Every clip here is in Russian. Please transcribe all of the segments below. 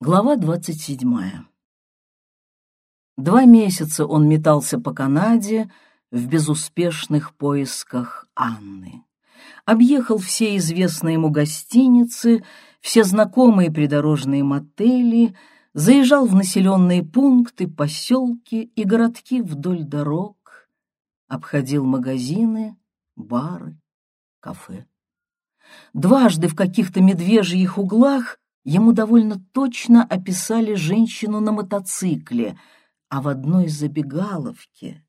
Глава двадцать седьмая. Два месяца он метался по Канаде в безуспешных поисках Анны. Объехал все известные ему гостиницы, все знакомые придорожные мотели, заезжал в населенные пункты, поселки и городки вдоль дорог, обходил магазины, бары, кафе. Дважды в каких-то медвежьих углах Ему довольно точно описали женщину на мотоцикле, а в одной забегаловке,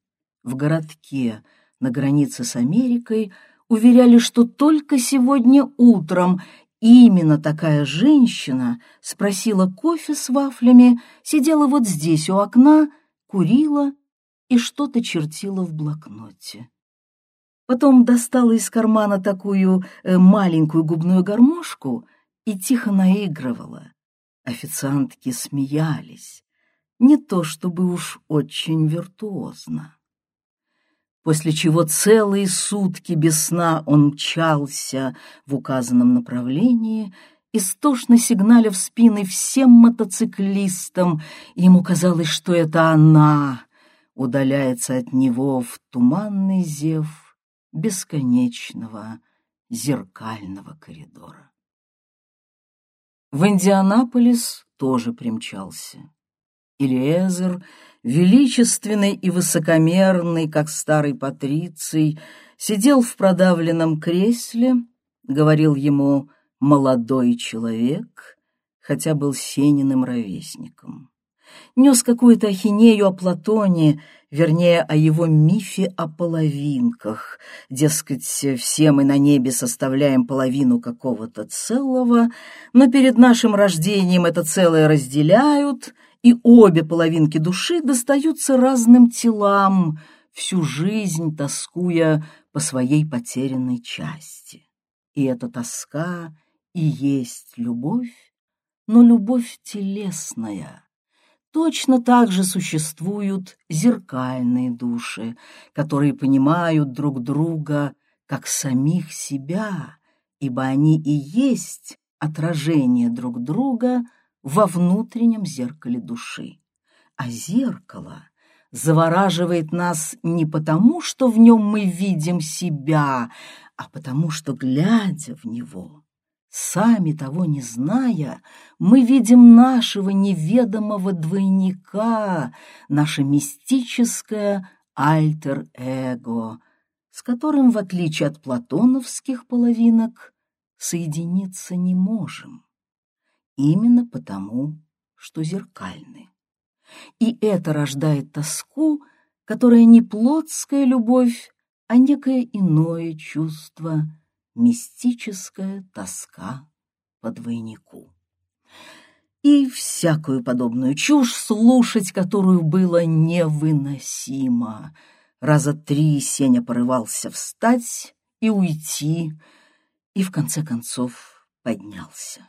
в городке на границе с Америкой, уверяли, что только сегодня утром именно такая женщина спросила кофе с вафлями, сидела вот здесь у окна, курила и что-то чертила в блокноте. Потом достала из кармана такую э, маленькую губную гармошку — и тихо наигрывала. Официантки смеялись, не то чтобы уж очень виртуозно. После чего целые сутки без сна он мчался в указанном направлении, истошно сигналя в спины всем мотоциклистам, ему казалось, что это она удаляется от него в туманный зев бесконечного зеркального коридора. В Индианаполис тоже примчался. Илиезер, величественный и высокомерный, как старый патриций, сидел в продавленном кресле, говорил ему «молодой человек», хотя был Сениным ровесником. Нес какую-то ахинею о Платоне вернее, о его мифе о половинках. Дескать, все мы на небе составляем половину какого-то целого, но перед нашим рождением это целое разделяют, и обе половинки души достаются разным телам, всю жизнь тоскуя по своей потерянной части. И эта тоска и есть любовь, но любовь телесная — Точно так же существуют зеркальные души, которые понимают друг друга как самих себя, ибо они и есть отражение друг друга во внутреннем зеркале души. А зеркало завораживает нас не потому, что в нем мы видим себя, а потому что, глядя в него, Сами того не зная, мы видим нашего неведомого двойника, наше мистическое альтер-эго, с которым, в отличие от платоновских половинок, соединиться не можем. Именно потому, что зеркальны. И это рождает тоску, которая не плотская любовь, а некое иное чувство — мистическая тоска по двойнику. И всякую подобную чушь, слушать которую было невыносимо. Раза три Сеня порывался встать и уйти, и в конце концов поднялся.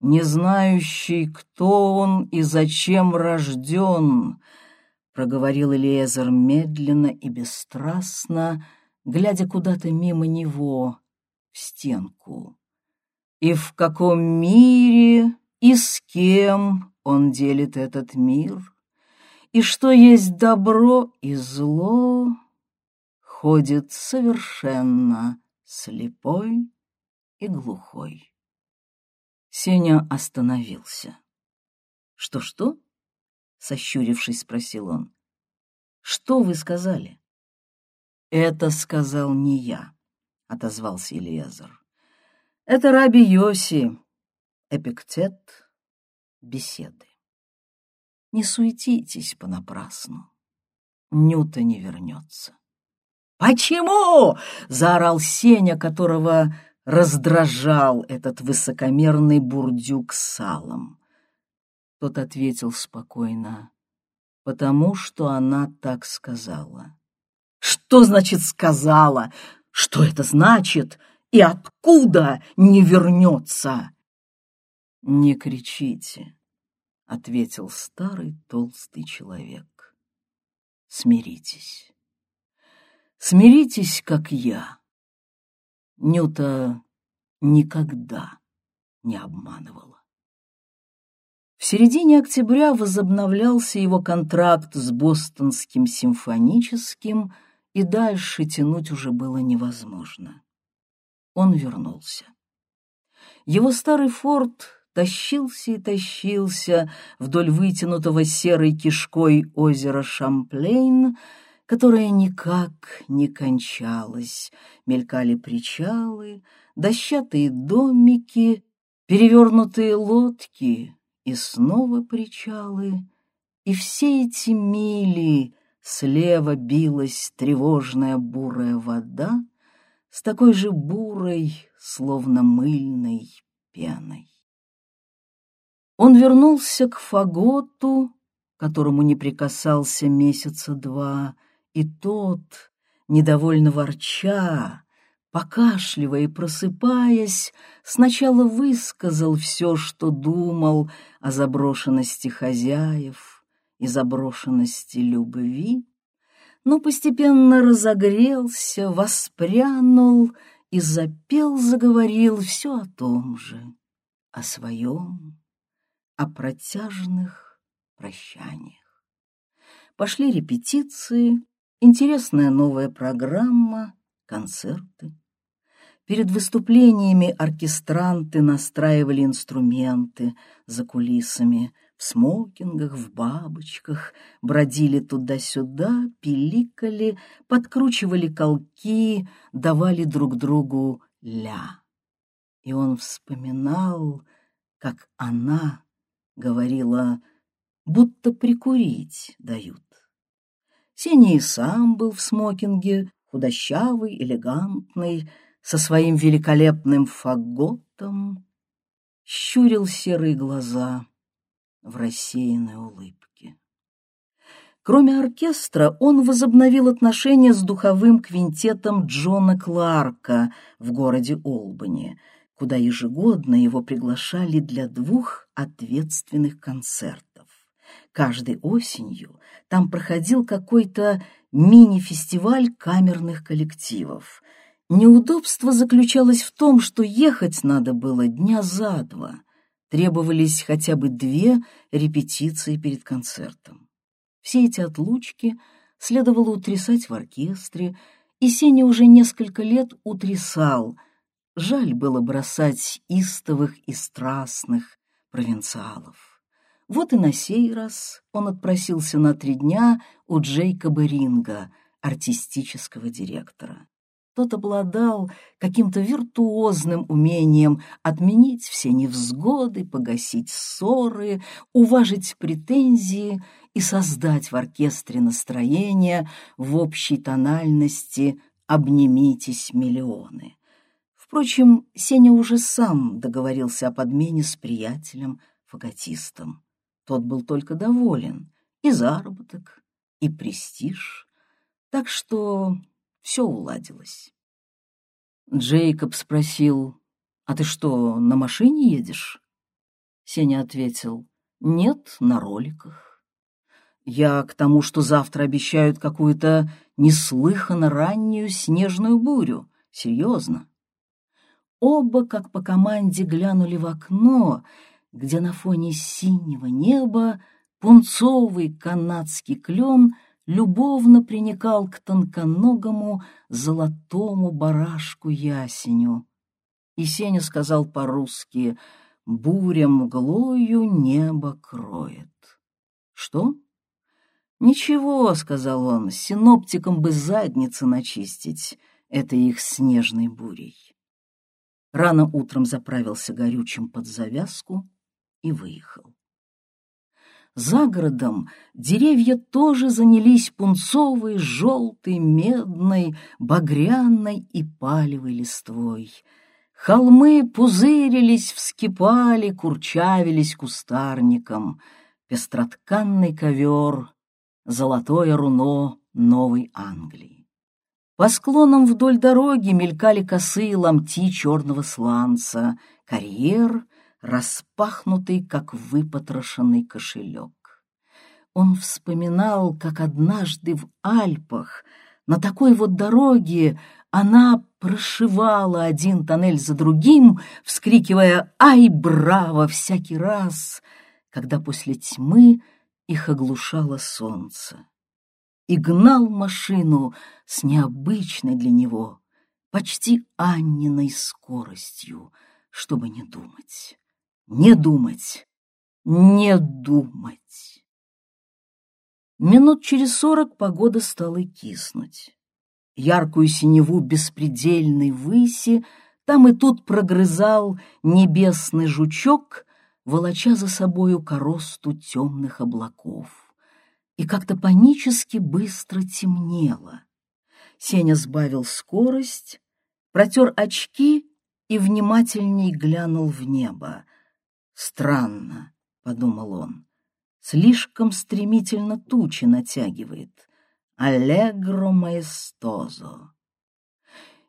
Не знающий, кто он и зачем рожден, проговорил Элиезер медленно и бесстрастно, глядя куда-то мимо него, в стенку. И в каком мире и с кем он делит этот мир, и что есть добро и зло, ходит совершенно слепой и глухой. Сеня остановился. «Что-что?» — сощурившись, спросил он. «Что вы сказали?» «Это сказал не я», — отозвался Илиезер. «Это раби Йоси, эпиктет беседы. Не суетитесь понапрасну, Нюта не вернется». «Почему?» — заорал Сеня, которого раздражал этот высокомерный бурдюк с салом. Тот ответил спокойно, «Потому что она так сказала». Что значит «сказала»? Что это значит? И откуда не вернется? «Не кричите», — ответил старый толстый человек. «Смиритесь. Смиритесь, как я. Нюта никогда не обманывала. В середине октября возобновлялся его контракт с Бостонским симфоническим, и дальше тянуть уже было невозможно. Он вернулся. Его старый форт тащился и тащился вдоль вытянутого серой кишкой озера Шамплейн, которое никак не кончалось. Мелькали причалы, дощатые домики, перевернутые лодки и снова причалы. И все эти мили слева билась тревожная бурая вода с такой же бурой, словно мыльной пеной. Он вернулся к фаготу, которому не прикасался месяца два, и тот, недовольно ворча, покашливая и просыпаясь, сначала высказал все, что думал о заброшенности хозяев и заброшенности любви, но постепенно разогрелся, воспрянул и запел, заговорил все о том же, о своем, о протяжных прощаниях. Пошли репетиции, интересная новая программа, концерты. Перед выступлениями оркестранты настраивали инструменты за кулисами, в смокингах, в бабочках, бродили туда-сюда, пиликали, подкручивали колки, давали друг другу ля. И он вспоминал, как она говорила, будто прикурить дают. Сеня и сам был в смокинге, худощавый, элегантный, со своим великолепным фаготом, щурил серые глаза в рассеянной улыбке. Кроме оркестра, он возобновил отношения с духовым квинтетом Джона Кларка в городе Олбани — куда ежегодно его приглашали для двух ответственных концертов. Каждой осенью там проходил какой-то мини-фестиваль камерных коллективов. Неудобство заключалось в том, что ехать надо было дня за два. Требовались хотя бы две репетиции перед концертом. Все эти отлучки следовало утрясать в оркестре, и Сеня уже несколько лет утрясал — Жаль было бросать истовых и страстных провинциалов. Вот и на сей раз он отпросился на три дня у Джейкоба Ринга, артистического директора. Тот обладал каким-то виртуозным умением отменить все невзгоды, погасить ссоры, уважить претензии и создать в оркестре настроение в общей тональности «Обнимитесь, миллионы». Впрочем, Сеня уже сам договорился о подмене с приятелем-фаготистом. Тот был только доволен. И заработок, и престиж. Так что все уладилось. Джейкоб спросил, «А ты что, на машине едешь?» Сеня ответил, «Нет, на роликах». «Я к тому, что завтра обещают какую-то неслыханно раннюю снежную бурю. Серьезно. Оба, как по команде, глянули в окно, где на фоне синего неба пунцовый канадский клен любовно приникал к тонконогому золотому барашку ясеню. И Сеня сказал по-русски «Буря мглою небо кроет». «Что?» «Ничего», — сказал он, — «синоптикам бы задницы начистить этой их снежной бурей». Рано утром заправился горючим под завязку и выехал. За городом деревья тоже занялись пунцовой, желтой, медной, багряной и палевой листвой. Холмы пузырились, вскипали, курчавились кустарником. Пестротканный ковер, золотое руно Новой Англии. По склонам вдоль дороги мелькали косые ломти черного сланца, карьер, распахнутый, как выпотрошенный кошелек. Он вспоминал, как однажды в Альпах на такой вот дороге она прошивала один тоннель за другим, вскрикивая «Ай, браво!» всякий раз, когда после тьмы их оглушало солнце. И гнал машину с необычной для него, почти Анниной скоростью, чтобы не думать, не думать, не думать. Минут через сорок погода стала киснуть. Яркую синеву беспредельной выси там и тут прогрызал небесный жучок, волоча за собою коросту темных облаков. И как-то панически быстро темнело. Сеня сбавил скорость, протер очки и внимательней глянул в небо. «Странно», — подумал он, — «слишком стремительно тучи натягивает. Аллегро маэстозо».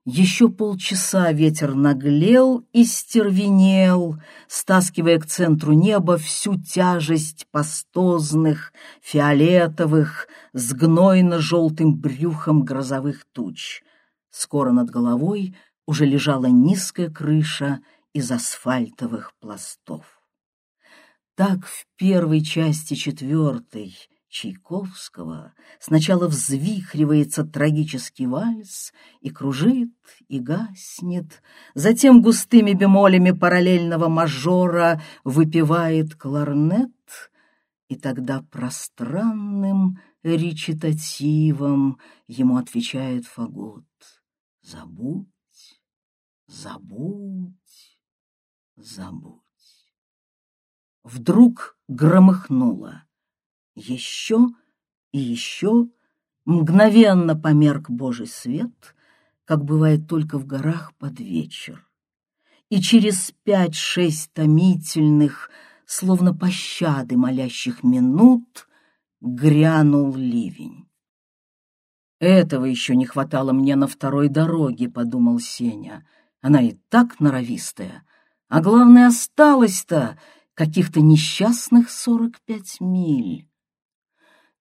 Еще полчаса ветер наглел и стервенел, стаскивая к центру неба всю тяжесть пастозных, фиолетовых, с гнойно-желтым брюхом грозовых туч. Скоро над головой уже лежала низкая крыша из асфальтовых пластов. Так в первой части четвертой Чайковского сначала взвихривается трагический вальс и кружит, и гаснет, затем густыми бемолями параллельного мажора выпивает кларнет, и тогда пространным речитативом ему отвечает фагот «Забудь, забудь, забудь». Вдруг громыхнуло. Еще и еще мгновенно померк Божий свет, как бывает только в горах под вечер. И через пять-шесть томительных, словно пощады молящих минут, грянул ливень. «Этого еще не хватало мне на второй дороге», — подумал Сеня. «Она и так норовистая. А главное, осталось-то каких-то несчастных сорок пять миль».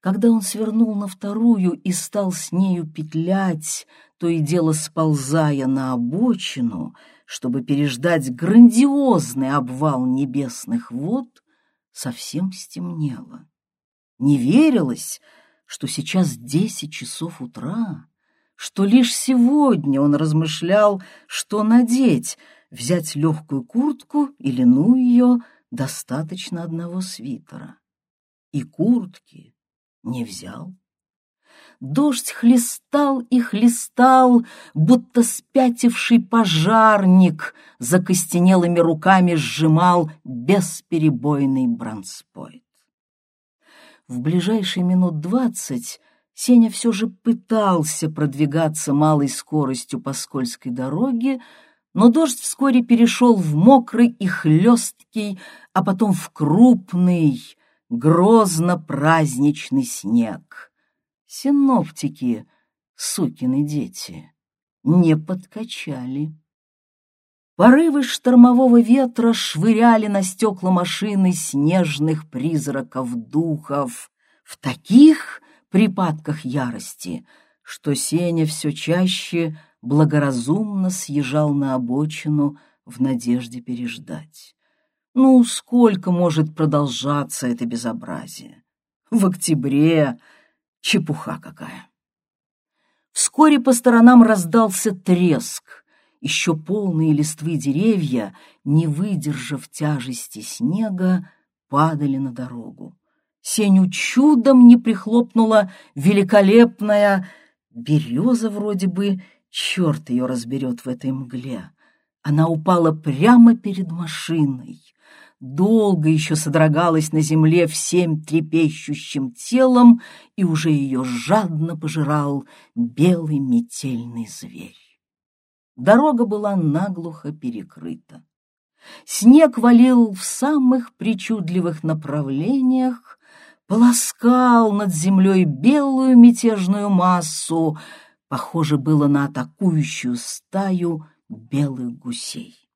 Когда он свернул на вторую и стал с нею петлять, то и дело сползая на обочину, чтобы переждать грандиозный обвал небесных вод, совсем стемнело. Не верилось, что сейчас десять часов утра, что лишь сегодня он размышлял, что надеть, взять легкую куртку или ну ее, достаточно одного свитера. И куртки, не взял. Дождь хлестал и хлестал, будто спятивший пожарник закостенелыми руками сжимал бесперебойный бронспойт. В ближайшие минут двадцать Сеня все же пытался продвигаться малой скоростью по скользкой дороге, но дождь вскоре перешел в мокрый и хлесткий, а потом в крупный, грозно-праздничный снег. Синоптики, сукины дети, не подкачали. Порывы штормового ветра швыряли на стекла машины снежных призраков духов в таких припадках ярости, что Сеня все чаще благоразумно съезжал на обочину в надежде переждать. Ну, сколько может продолжаться это безобразие? В октябре чепуха какая. Вскоре по сторонам раздался треск. Еще полные листвы деревья, не выдержав тяжести снега, падали на дорогу. Сеню чудом не прихлопнула великолепная береза вроде бы, черт ее разберет в этой мгле. Она упала прямо перед машиной долго еще содрогалась на земле всем трепещущим телом, и уже ее жадно пожирал белый метельный зверь. Дорога была наглухо перекрыта. Снег валил в самых причудливых направлениях, полоскал над землей белую мятежную массу, похоже было на атакующую стаю белых гусей.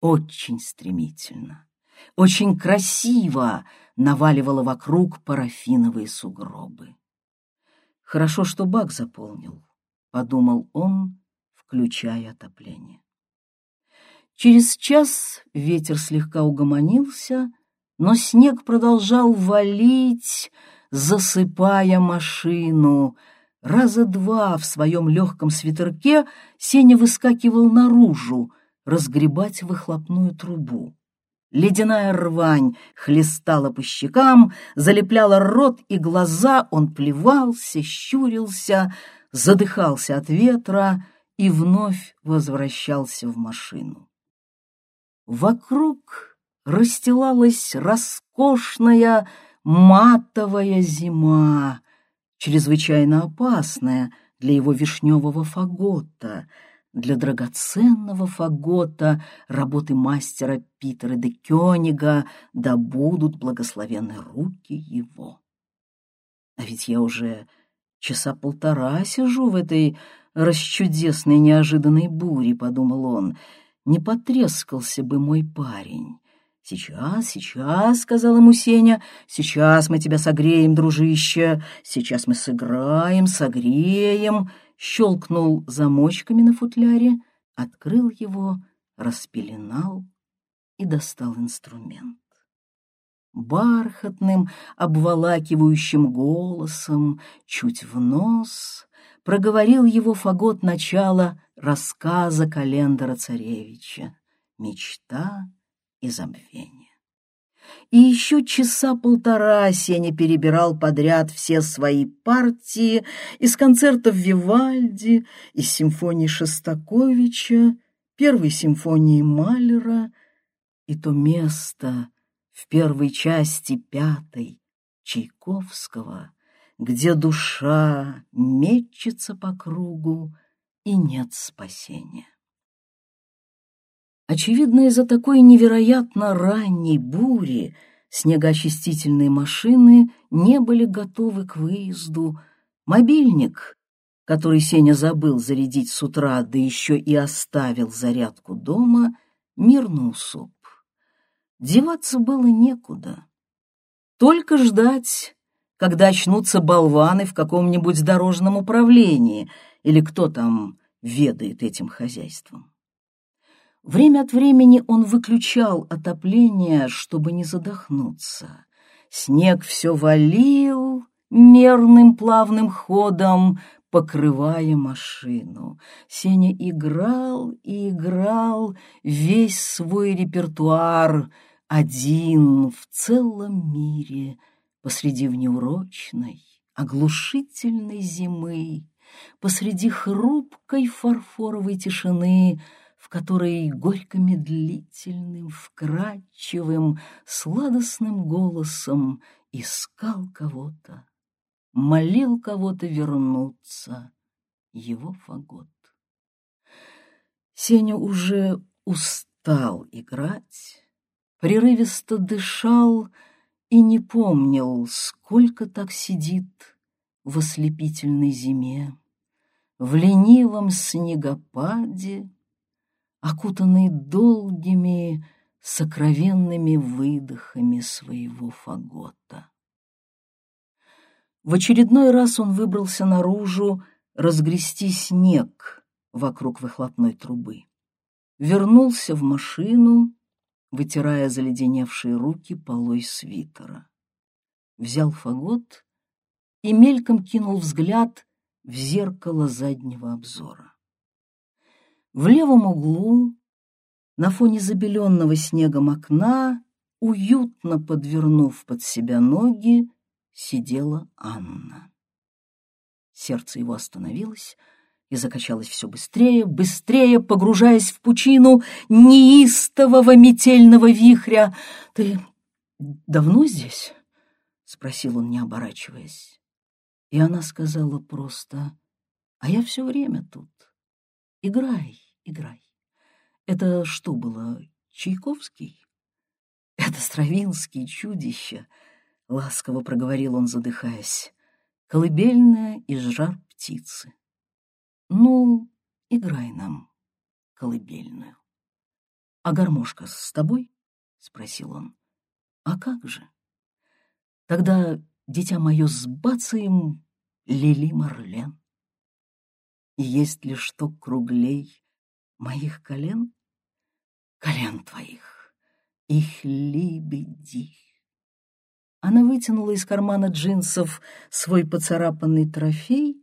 Очень стремительно очень красиво наваливала вокруг парафиновые сугробы. «Хорошо, что бак заполнил», — подумал он, включая отопление. Через час ветер слегка угомонился, но снег продолжал валить, засыпая машину. Раза два в своем легком свитерке Сеня выскакивал наружу, разгребать выхлопную трубу. Ледяная рвань хлестала по щекам, залепляла рот и глаза, он плевался, щурился, задыхался от ветра и вновь возвращался в машину. Вокруг расстилалась роскошная матовая зима, чрезвычайно опасная для его вишневого фагота — для драгоценного фагота работы мастера Питера де Кёнига, да будут благословены руки его. А ведь я уже часа полтора сижу в этой расчудесной неожиданной буре, — подумал он, — не потрескался бы мой парень. «Сейчас, сейчас», — сказал ему Сеня, — «сейчас мы тебя согреем, дружище, сейчас мы сыграем, согреем» щелкнул замочками на футляре, открыл его, распеленал и достал инструмент. Бархатным, обволакивающим голосом, чуть в нос, проговорил его фагот начала рассказа календара царевича «Мечта и забвение». И еще часа полтора Сеня перебирал подряд все свои партии из концертов Вивальди, из симфонии Шостаковича, первой симфонии Малера и то место в первой части пятой Чайковского, где душа мечется по кругу и нет спасения. Очевидно, из-за такой невероятно ранней бури снегоочистительные машины не были готовы к выезду. Мобильник, который Сеня забыл зарядить с утра, да еще и оставил зарядку дома, мирно усоп. Деваться было некуда. Только ждать, когда очнутся болваны в каком-нибудь дорожном управлении или кто там ведает этим хозяйством. Время от времени он выключал отопление, чтобы не задохнуться. Снег все валил мерным плавным ходом, покрывая машину. Сеня играл и играл весь свой репертуар один в целом мире посреди внеурочной, оглушительной зимы, посреди хрупкой фарфоровой тишины — в которой горько-медлительным, вкрадчивым, сладостным голосом искал кого-то, молил кого-то вернуться, его фагот. Сеня уже устал играть, прерывисто дышал и не помнил, сколько так сидит в ослепительной зиме, в ленивом снегопаде, окутанный долгими, сокровенными выдохами своего фагота. В очередной раз он выбрался наружу разгрести снег вокруг выхлопной трубы. Вернулся в машину, вытирая заледеневшие руки полой свитера. Взял фагот и мельком кинул взгляд в зеркало заднего обзора. В левом углу, на фоне забеленного снегом окна, уютно подвернув под себя ноги, сидела Анна. Сердце его остановилось и закачалось все быстрее, быстрее, погружаясь в пучину неистового метельного вихря. — Ты давно здесь? — спросил он, не оборачиваясь. И она сказала просто, — А я все время тут. Играй, играй. Это что было, Чайковский? Это Стравинский, чудище, — ласково проговорил он, задыхаясь. Колыбельная из жар птицы. Ну, играй нам колыбельную. А гармошка с тобой? — спросил он. А как же? Тогда, дитя мое, сбацаем Лили Марлен. Есть ли что круглей моих колен? Колен твоих, их либе дих. Она вытянула из кармана джинсов свой поцарапанный трофей,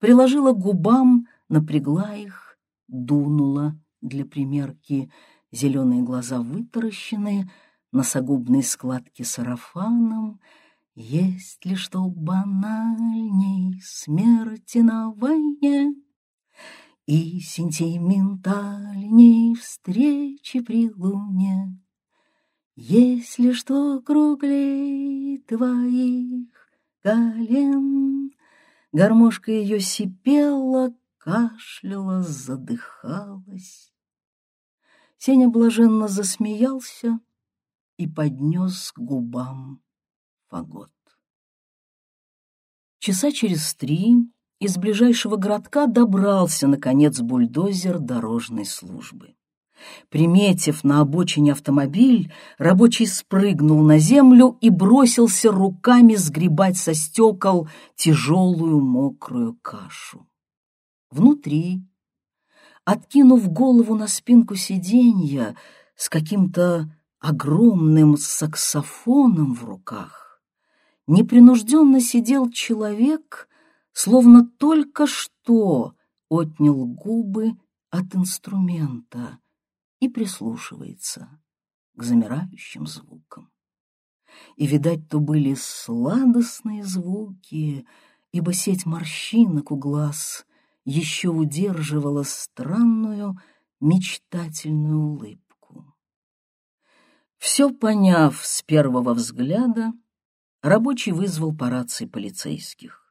приложила губам, напрягла их, дунула для примерки, зеленые глаза вытаращены, носогубные складки сарафаном. Есть ли что банальней смерти на войне? И сентиментальней встречи при луне. Если что круглей твоих колен, Гармошка ее сипела, кашляла, задыхалась. Сеня блаженно засмеялся и поднес к губам фагот. Часа через три из ближайшего городка добрался, наконец, бульдозер дорожной службы. Приметив на обочине автомобиль, рабочий спрыгнул на землю и бросился руками сгребать со стекол тяжелую мокрую кашу. Внутри, откинув голову на спинку сиденья с каким-то огромным саксофоном в руках, непринужденно сидел человек, словно только что отнял губы от инструмента и прислушивается к замирающим звукам. И, видать, то были сладостные звуки, ибо сеть морщинок у глаз еще удерживала странную мечтательную улыбку. Все поняв с первого взгляда, рабочий вызвал по рации полицейских.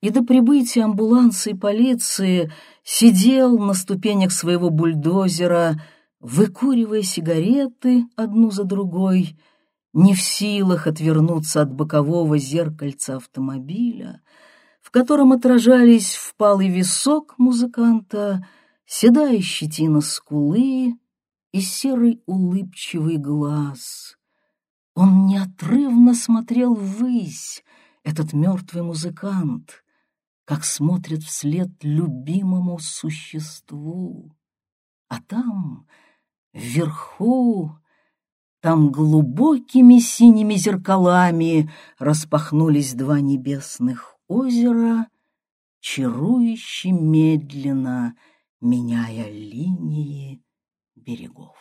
И до прибытия амбуланса и полиции сидел на ступенях своего бульдозера, выкуривая сигареты одну за другой, не в силах отвернуться от бокового зеркальца автомобиля, в котором отражались впалый висок музыканта, седая щетина скулы и серый улыбчивый глаз. Он неотрывно смотрел ввысь, этот мертвый музыкант, как смотрит вслед любимому существу. А там Вверху, там глубокими синими зеркалами распахнулись два небесных озера, чарующе медленно меняя линии берегов.